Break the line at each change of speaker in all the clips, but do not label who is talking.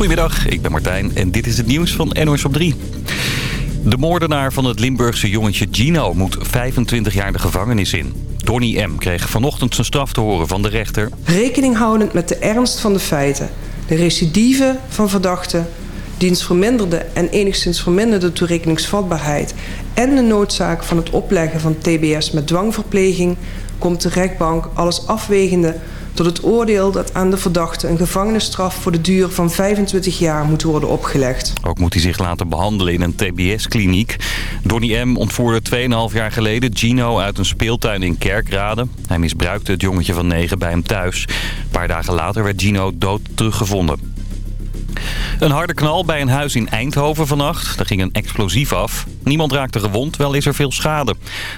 Goedemiddag, ik ben Martijn en dit is het nieuws van NOS op 3. De moordenaar van het Limburgse jongetje Gino moet 25 jaar de gevangenis in. Donny M. kreeg vanochtend zijn straf te horen van de rechter.
Rekening houdend met de ernst van de feiten, de recidive van verdachten, diens verminderde en enigszins verminderde toerekeningsvatbaarheid en de noodzaak van het opleggen van TBS met dwangverpleging komt de rechtbank alles afwegende tot het oordeel dat aan de verdachte een gevangenisstraf voor de duur van 25 jaar moet worden opgelegd.
Ook moet hij zich laten behandelen in een TBS-kliniek. Donny M. ontvoerde 2,5 jaar geleden Gino uit een speeltuin in Kerkrade. Hij misbruikte het jongetje van 9 bij hem thuis. Een paar dagen later werd Gino dood teruggevonden. Een harde knal bij een huis in Eindhoven vannacht. Er ging een explosief af. Niemand raakte gewond, wel is er veel schade.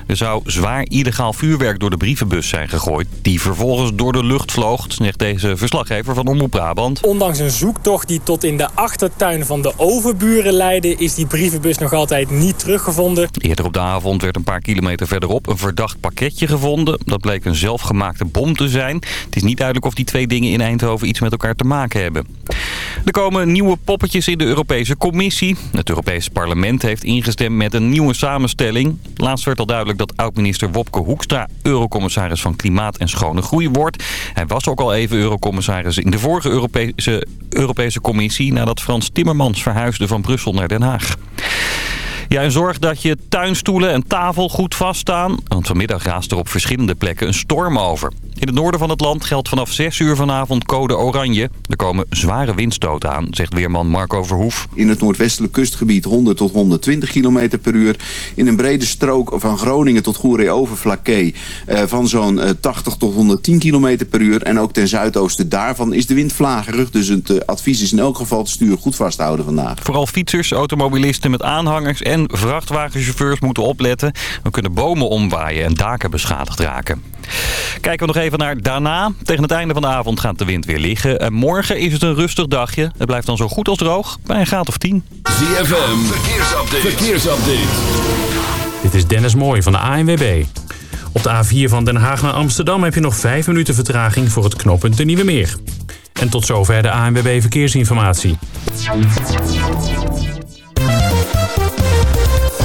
Er zou zwaar illegaal vuurwerk door de brievenbus zijn gegooid... die vervolgens door de lucht vloog, zegt deze verslaggever van Omroep Brabant.
Ondanks een zoektocht die tot in de achtertuin van de overburen leidde... is die brievenbus nog altijd niet teruggevonden.
Eerder op de avond werd een paar kilometer verderop een verdacht pakketje gevonden. Dat bleek een zelfgemaakte bom te zijn. Het is niet duidelijk of die twee dingen in Eindhoven iets met elkaar te maken hebben. Komen nieuwe poppetjes in de Europese Commissie. Het Europese parlement heeft ingestemd met een nieuwe samenstelling. Laatst werd al duidelijk dat oud-minister Wopke Hoekstra... eurocommissaris van Klimaat en Schone Groei wordt. Hij was ook al even eurocommissaris in de vorige Europese, Europese Commissie... nadat Frans Timmermans verhuisde van Brussel naar Den Haag. Ja, en zorg dat je tuinstoelen en tafel goed vaststaan. Want vanmiddag raast er op verschillende plekken een storm over. In het noorden van het land geldt vanaf 6 uur vanavond code oranje. Er komen zware windstoten aan, zegt weerman Marco Verhoef.
In het noordwestelijk kustgebied 100 tot 120 km per uur. In een brede strook van Groningen tot Goeree-Overflakkee eh, van zo'n 80 tot 110 km per uur. En ook ten zuidoosten daarvan is de wind vlagerig. Dus het eh, advies is in elk geval het stuur goed vasthouden vandaag.
Vooral fietsers, automobilisten met aanhangers en vrachtwagenchauffeurs moeten opletten. We kunnen bomen omwaaien en daken beschadigd raken. Kijken we nog even naar daarna. Tegen het einde van de avond gaat de wind weer liggen. En morgen is het een rustig dagje. Het blijft dan zo goed als droog bij een graad of 10.
ZFM, verkeersupdate. verkeersupdate.
Dit is Dennis Mooij van de ANWB. Op de A4 van Den Haag naar Amsterdam heb je nog 5 minuten vertraging voor het knooppunt de Nieuwe Meer. En tot zover de ANWB Verkeersinformatie.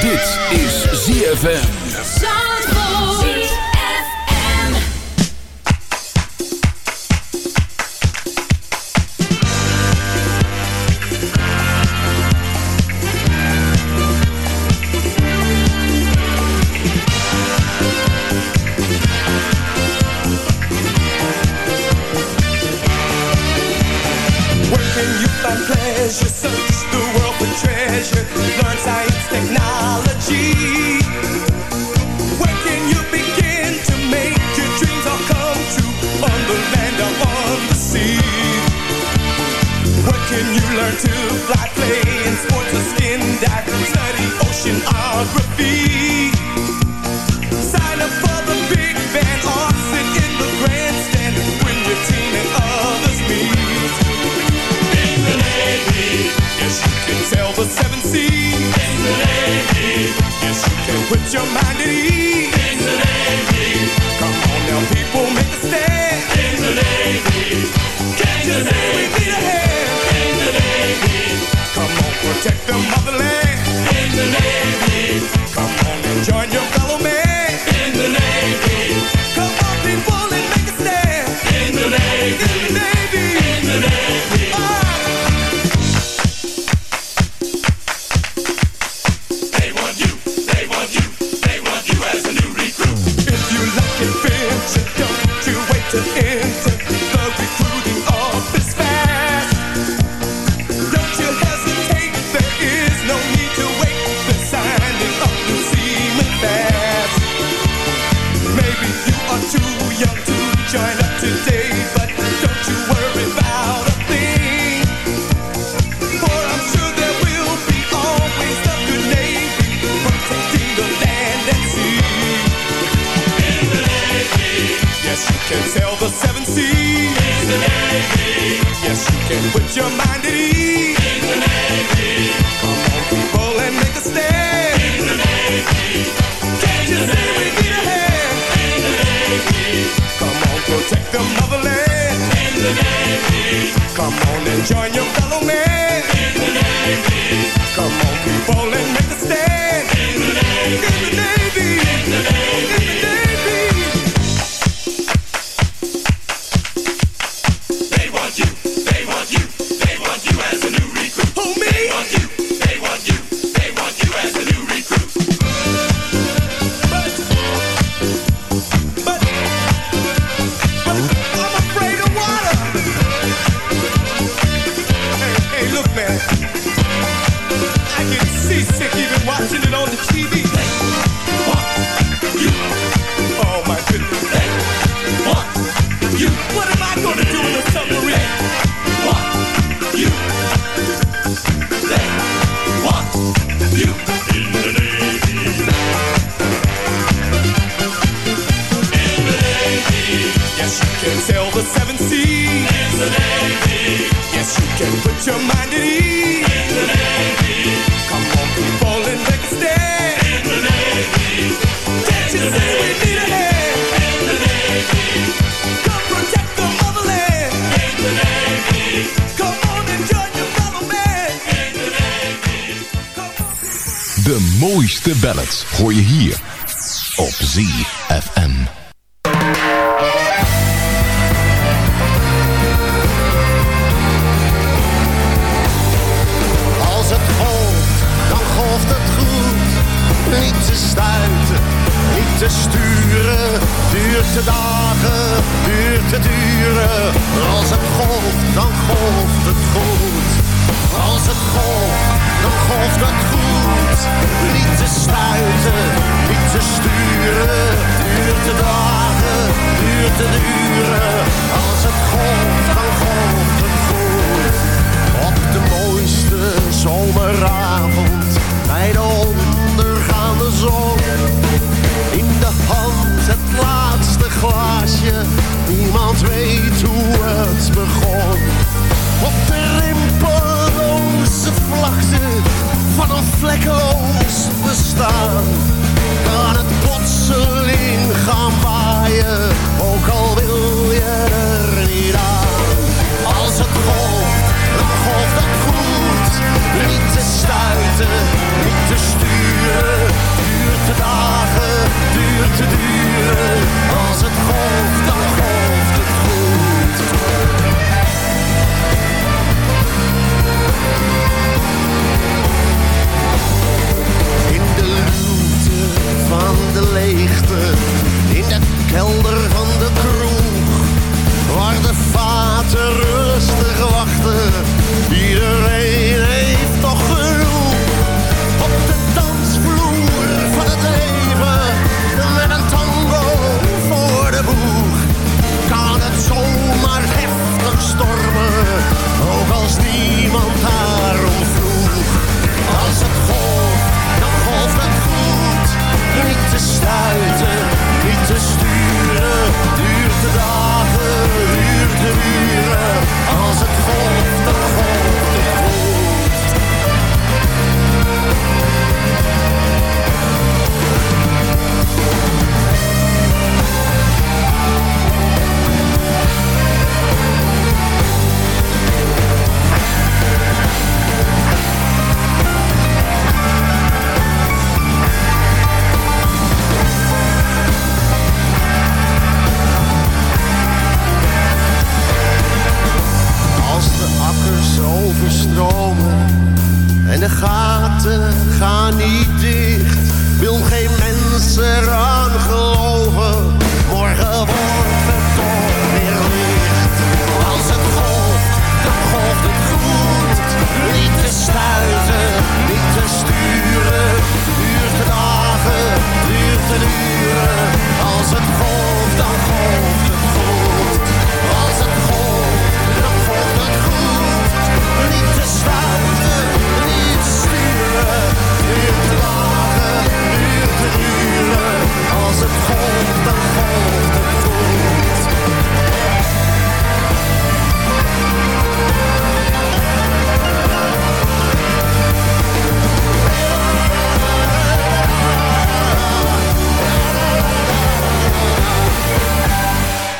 Dit is ZFM.
your mind. can tell the seven seas. In the Navy. Yes, you can put your mind at ease. In the Navy. Come on, people, and make a stand. In the Navy. Can't you say we need a hand? In the Navy. Come on, protect the motherland. In the Navy. Come on and join your fellow men. In the Navy. Come on, people, and make a stand. In the Navy. In the Navy. In the Navy.
De ballads hoor je hier op ZFM.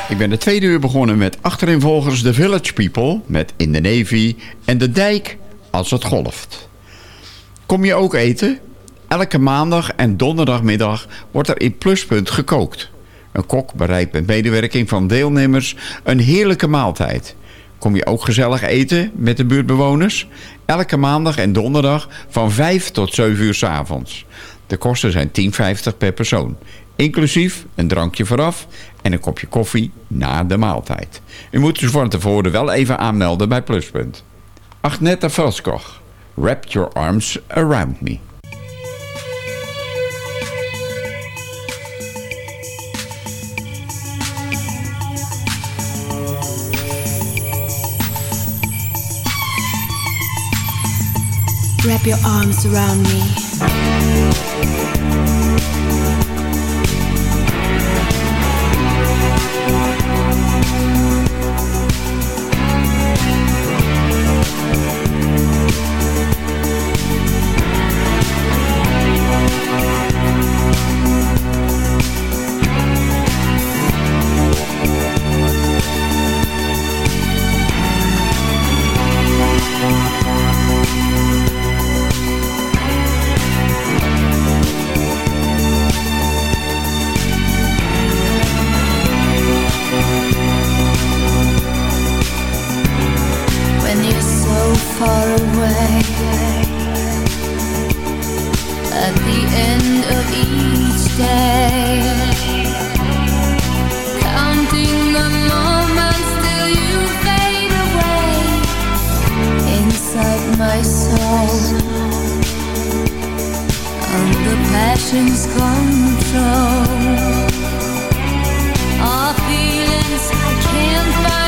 Ik ben de tweede uur begonnen met achterin The Village People met In the Navy en De Dijk als het golft. Kom je ook eten? Elke maandag en donderdagmiddag wordt er in Pluspunt gekookt. Een kok bereidt met medewerking van deelnemers een heerlijke maaltijd. Kom je ook gezellig eten met de buurtbewoners? Elke maandag en donderdag van 5 tot 7 uur s avonds. De kosten zijn 10,50 per persoon. Inclusief een drankje vooraf en een kopje koffie na de maaltijd. U moet dus van tevoren wel even aanmelden bij Pluspunt. Agneta Velskoch. Wrap your arms around me.
Wrap your arms around me.
Under passion's control. Our feelings I can't find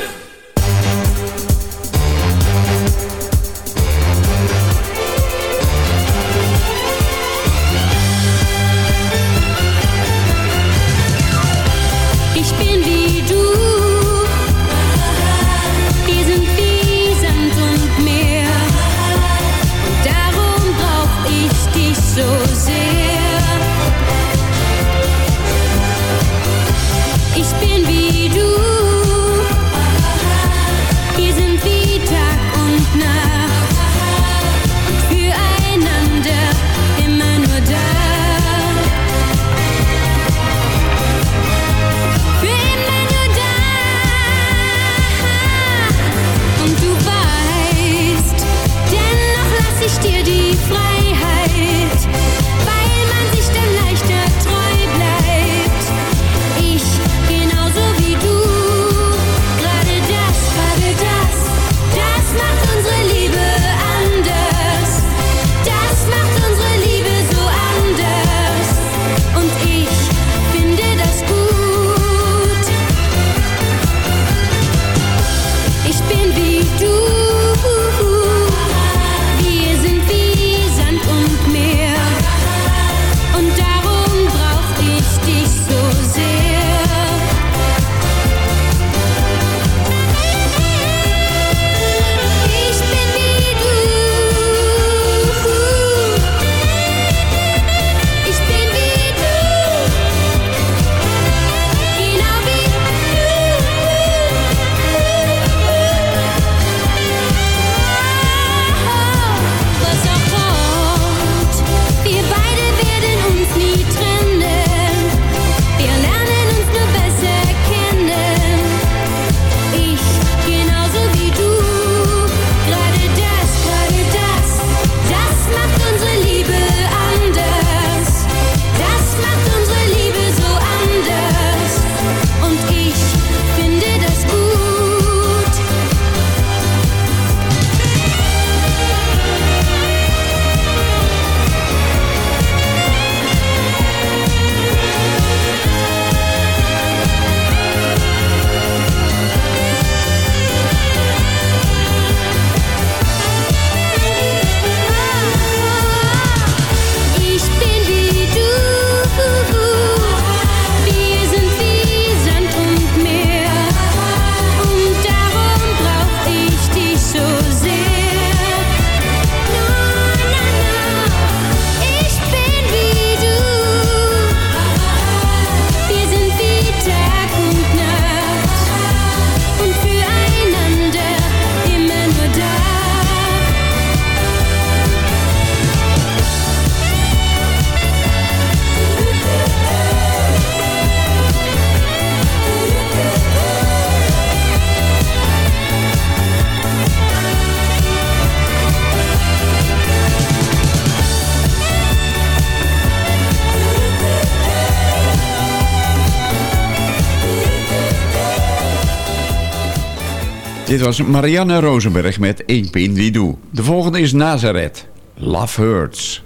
Dit was Marianne Rosenberg met 1Pin Die Doe. De volgende is Nazareth. Love Hurts.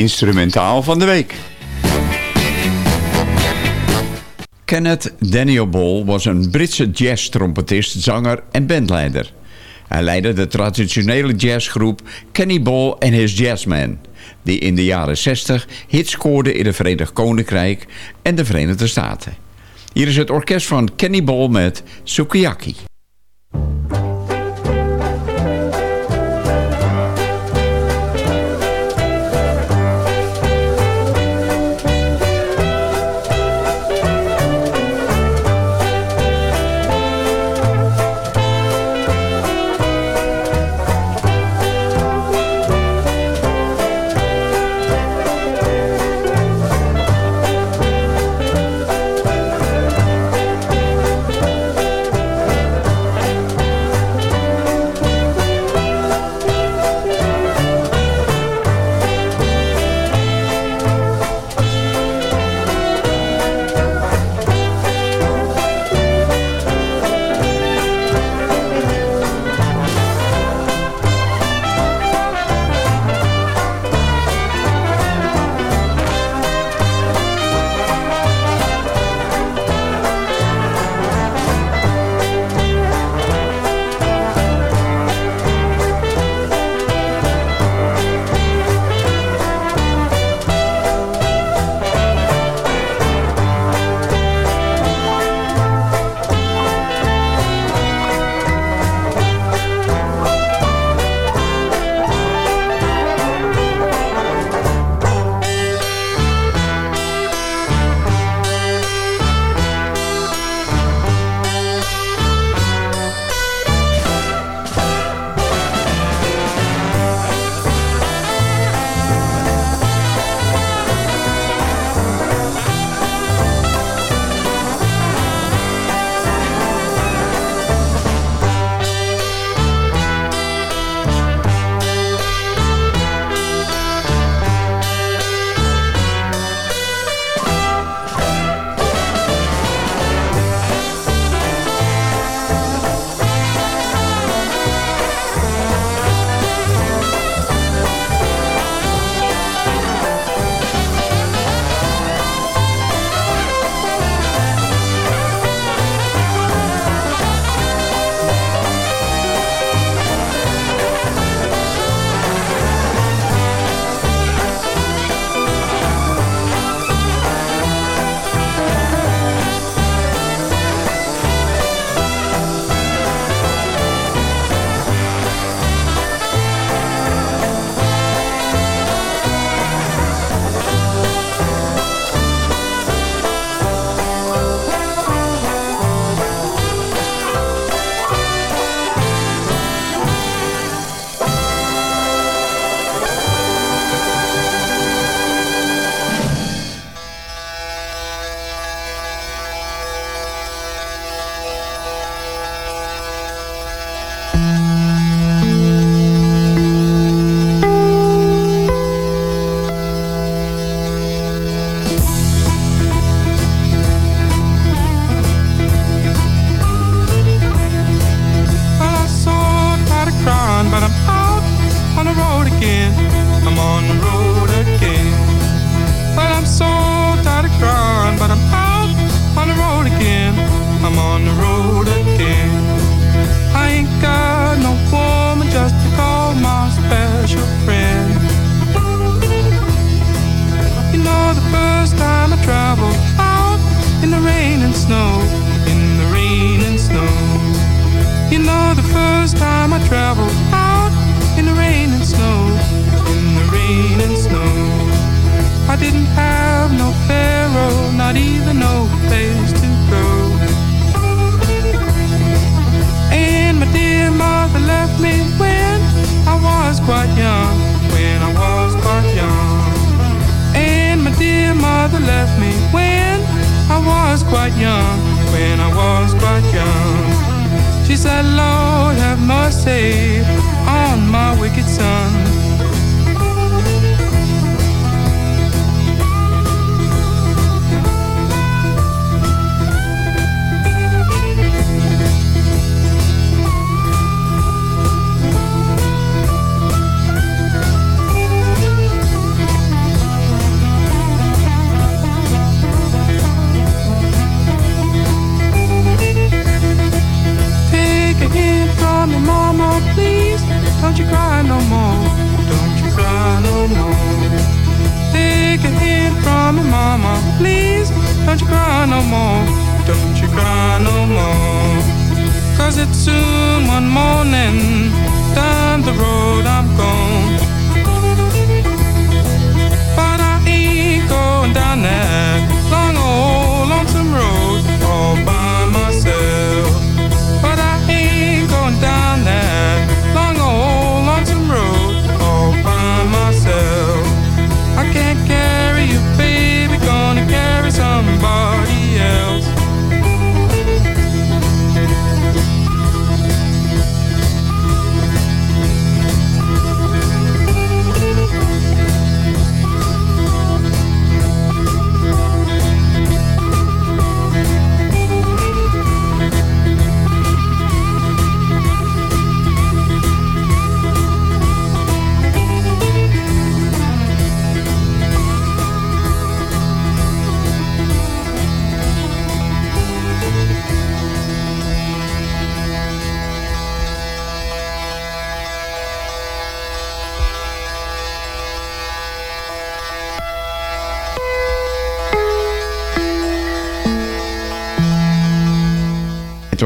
instrumentaal van de week. Kenneth Daniel Ball was een Britse jazz-trompetist, zanger en bandleider. Hij leidde de traditionele jazzgroep Kenny Ball and His Jazzmen... die in de jaren 60 hits scoorde in het Verenigd Koninkrijk en de Verenigde Staten. Hier is het orkest van Kenny Ball met Sukiyaki.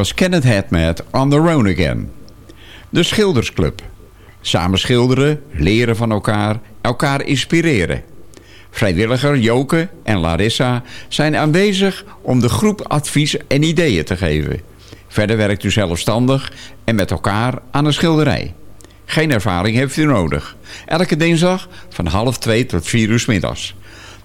Was
Head met On the Road Again. De Schildersclub. Samen schilderen, leren van elkaar, elkaar inspireren. Vrijwilliger Joke en Larissa zijn aanwezig om de groep advies en ideeën te geven. Verder werkt u zelfstandig en met elkaar aan een schilderij. Geen ervaring heeft u nodig. Elke dinsdag van half twee tot vier uur middags.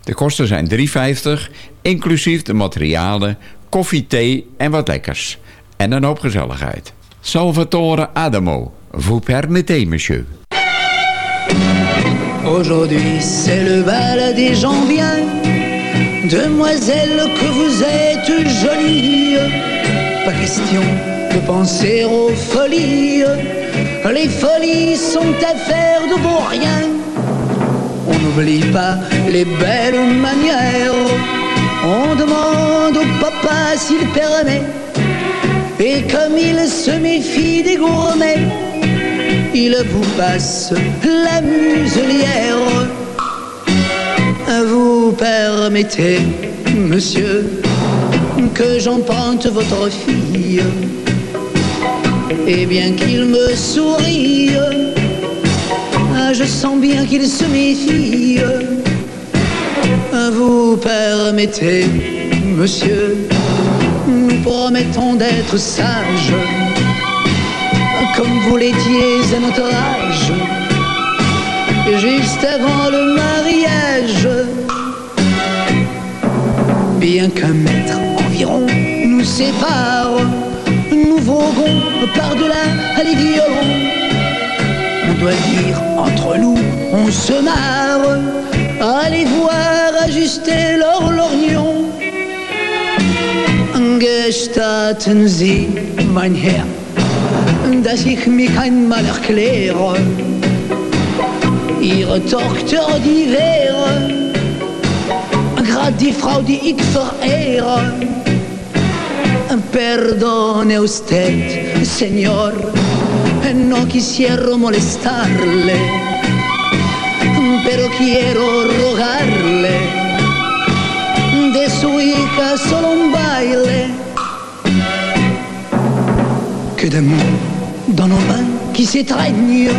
De kosten zijn 3,50, inclusief de materialen, koffie, thee en wat lekkers. En een hoop gezelligheid. Salvatore Adamo, vous permettez, monsieur.
Aujourd'hui c'est le bal des gens bien. Demoiselle que vous êtes jolie. Pas question de penser aux folies. Les folies sont affaires de beau rien On n'oublie pas les belles manières. On demande au papa s'il permet Et comme il se méfie des gourmets il vous passe la muselière. Vous permettez, monsieur, que j'emprunte votre fille. Et bien qu'il me sourie, ah, je sens bien qu'il se méfie. Vous permettez, monsieur, promettons d'être sages comme vous l'étiez à notre âge, juste avant le mariage. Bien qu'un mètre environ nous sépare, nous voguons par-delà les violons. On doit dire entre nous, on se marre, allez voir ajuster leur lorgnon. Gestatten Sie, mein Herr, dass ich mich einmal erkläre. Ihre Tochter, die wäre grad die Frau, die ich verehre. Perdone usted, señor, no quisiera molestarle, pero quiero rogarle de su hija solo un baile. Que d'amour dans nos mains qui s'étreignent,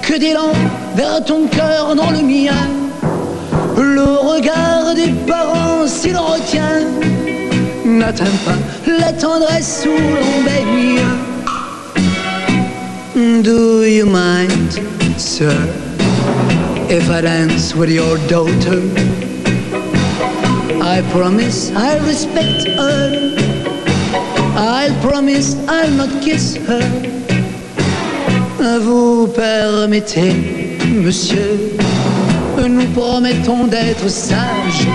que d'élan vers ton cœur dans le mien. Le regard des parents, s'il retient, n'atteint pas la tendresse où l'on baigne. Do you mind, sir, if I dance with your daughter? I promise I'll respect her. I'll promise I'll not kiss her. Vous permettez, monsieur, nous promettons d'être sages,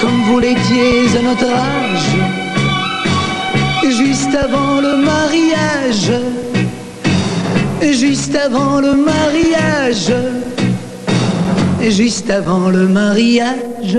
comme vous l'étiez à notre âge, juste avant le mariage, juste avant le mariage, juste avant le mariage.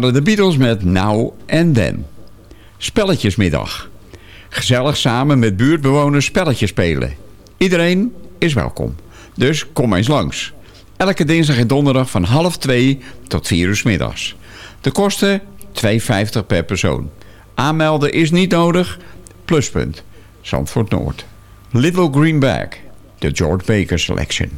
waren de Beatles met Now and Then. Spelletjesmiddag. Gezellig samen met buurtbewoners spelletjes spelen. Iedereen is welkom. Dus kom eens langs. Elke dinsdag en donderdag van half twee tot 4 uur middags. De kosten 2,50 per persoon. Aanmelden is niet nodig. Pluspunt. Zandvoort Noord. Little Green Bag. De George Baker Selection.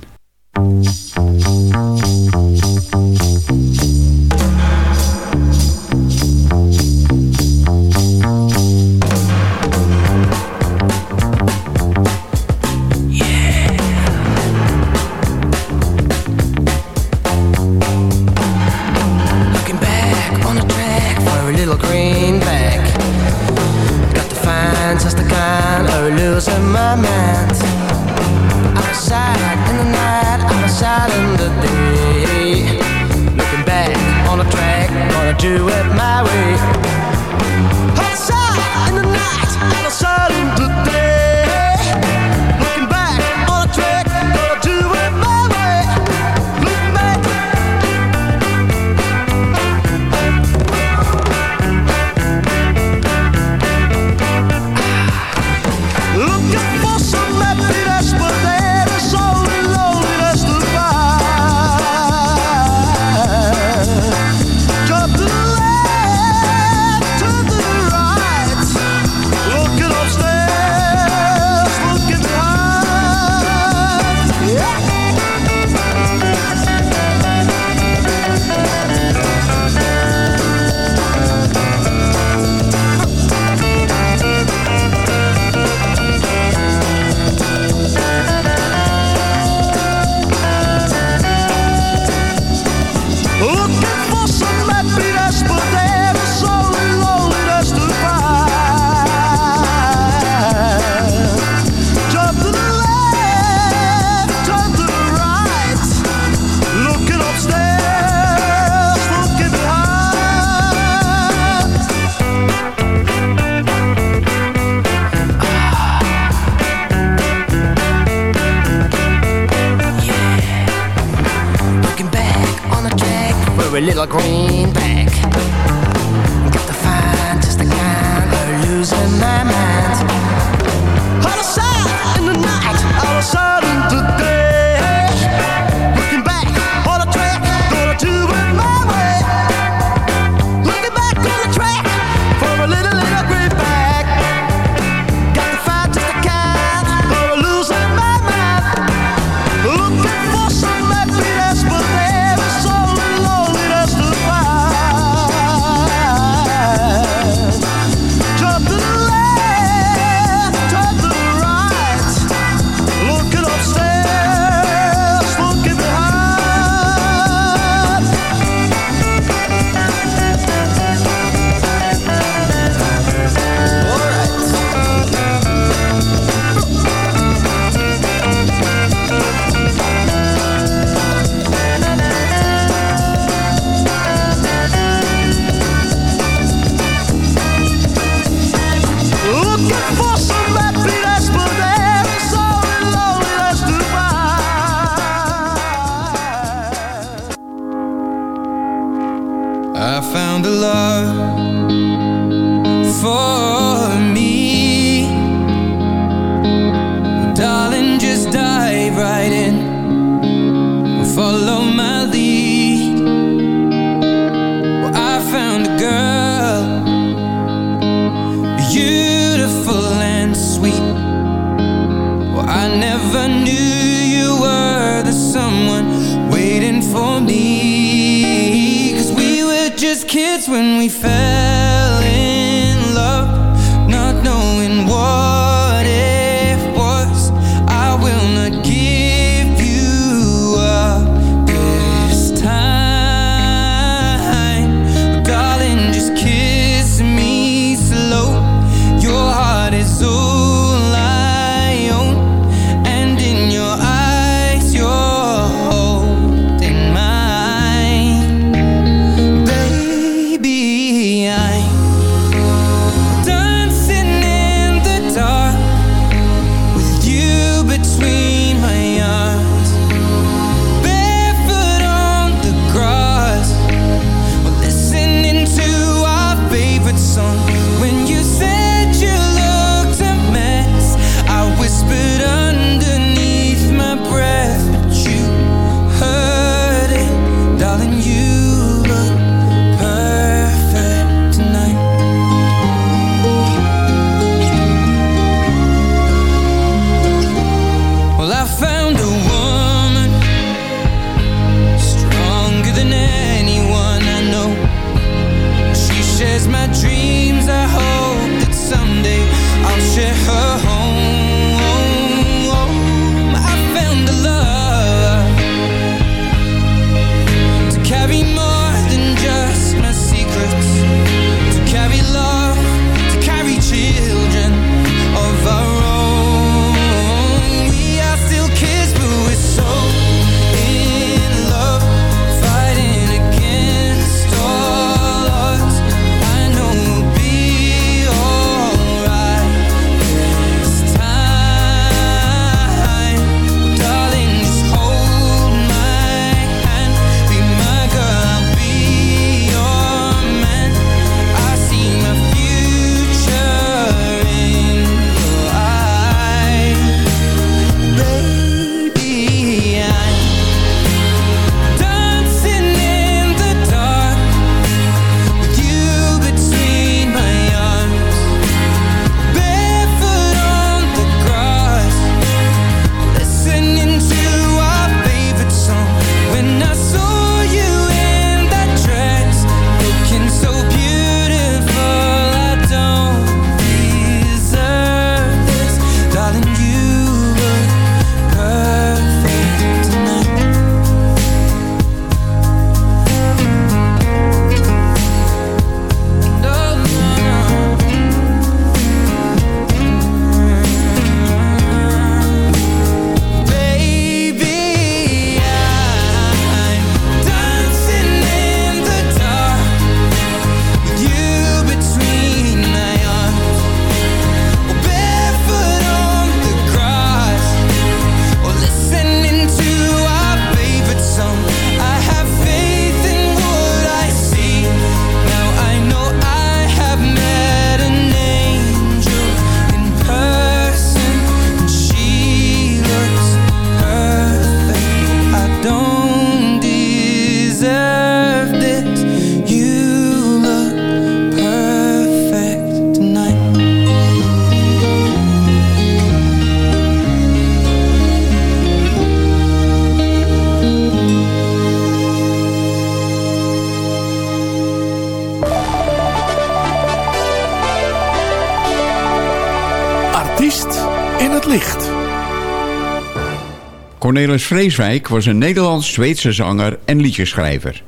Vreeswijk was een Nederlands-Zweedse zanger en liedjeschrijver.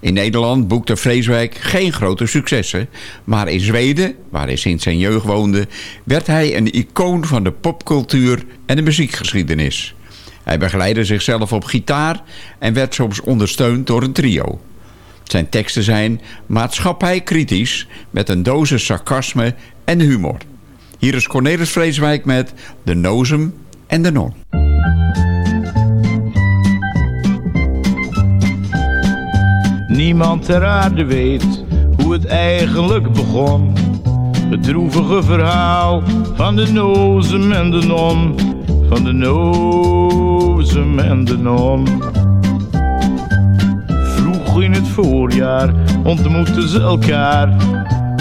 In Nederland boekte Vreeswijk geen grote successen... maar in Zweden, waar hij sinds zijn jeugd woonde... werd hij een icoon van de popcultuur en de muziekgeschiedenis. Hij begeleidde zichzelf op gitaar en werd soms ondersteund door een trio. Zijn teksten zijn maatschappijkritisch met een dosis sarcasme en humor. Hier is Cornelis Vreeswijk met De Nozem en de Non.
Niemand ter aarde weet hoe het eigenlijk begon. Het droevige verhaal van de nozem en de non. Van de nozem en de non. Vroeg in het voorjaar ontmoetten ze elkaar.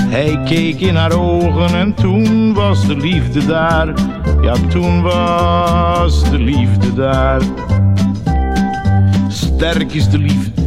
Hij keek in haar ogen en toen was de liefde daar. Ja, toen was de liefde daar. Sterk is de liefde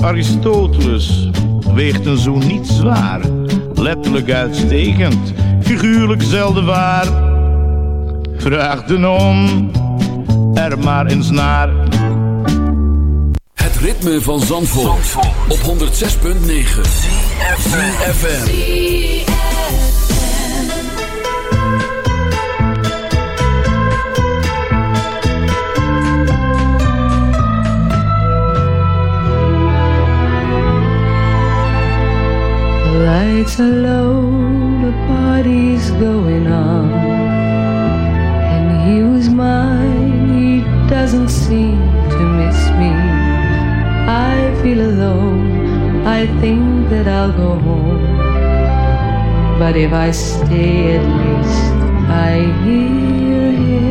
Aristoteles weegt een zoen niet zwaar, letterlijk uitstekend, figuurlijk zelden waar. Vraag de non er maar eens naar.
Het ritme van Zandvoort, op 106.9 FM.
Lights are low, the party's going on. And he was mine, he doesn't seem to miss me. I feel alone, I think that I'll go home. But if I stay, at least I hear him.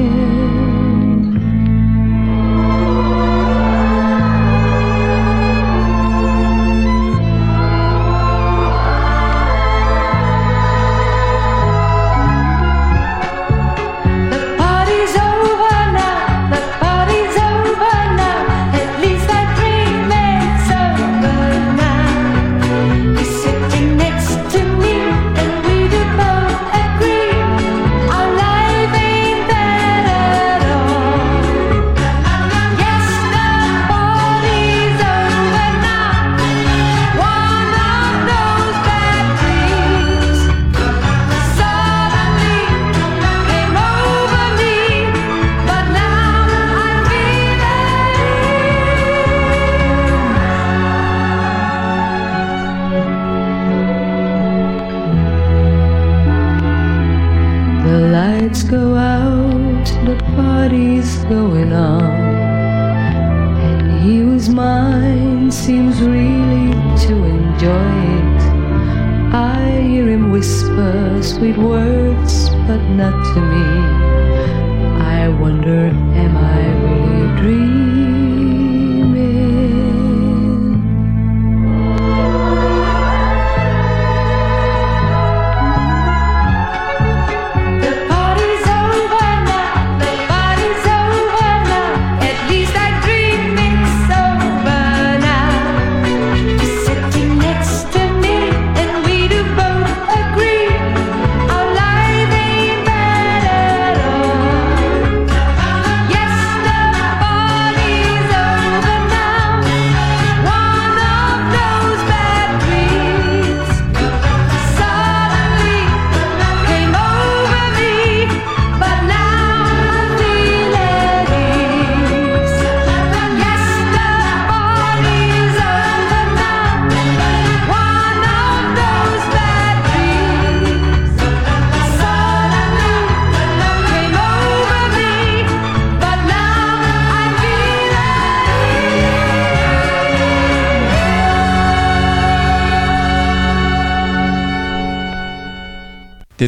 Sweet words, but not to me.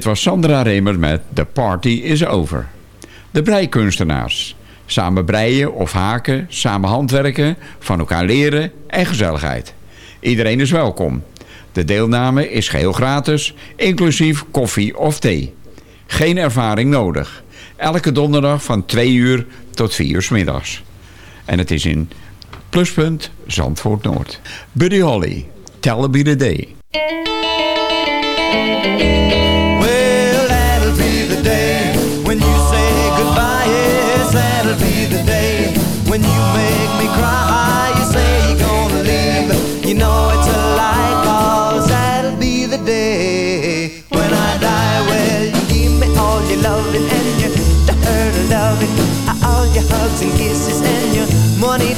Was Sandra Remer met The Party is Over. De breikunstenaars. Samen breien of haken, samen handwerken, van elkaar leren en gezelligheid. Iedereen is welkom. De deelname is geheel gratis, inclusief koffie of thee. Geen ervaring nodig. Elke donderdag van 2 uur tot 4 uur 's middags. En het is in Pluspunt Zandvoort Noord. Buddy Holly, Tell Me The Day.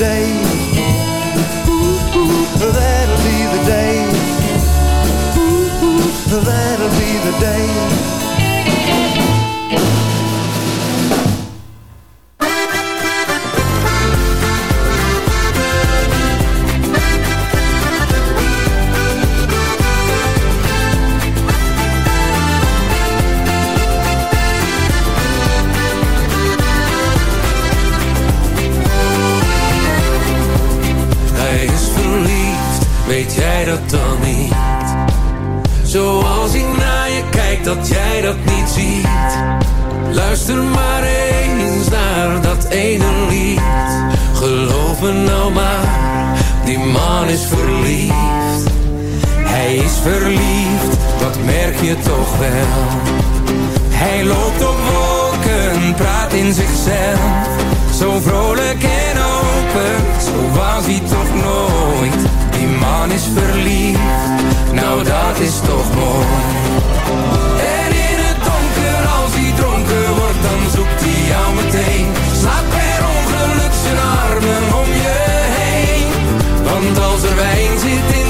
day.
Niet ziet. Luister maar eens naar dat ene lied. Geloof me nou maar, die man is verliefd. Hij is verliefd, dat merk je toch wel. Hij loopt op wolken, praat in zichzelf. Zo vrolijk en open, zo was hij toch nooit. Die man is verliefd, nou dat is toch mooi. wijn zit in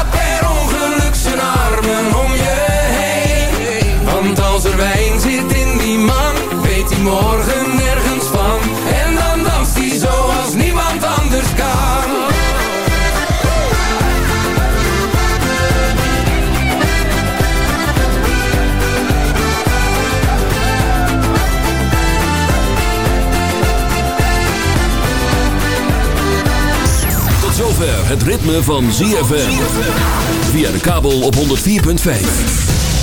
Morgen nergens van. En dan danst hij zoals niemand anders kan.
Tot zover het ritme van ZFM. Via de kabel op 104.5.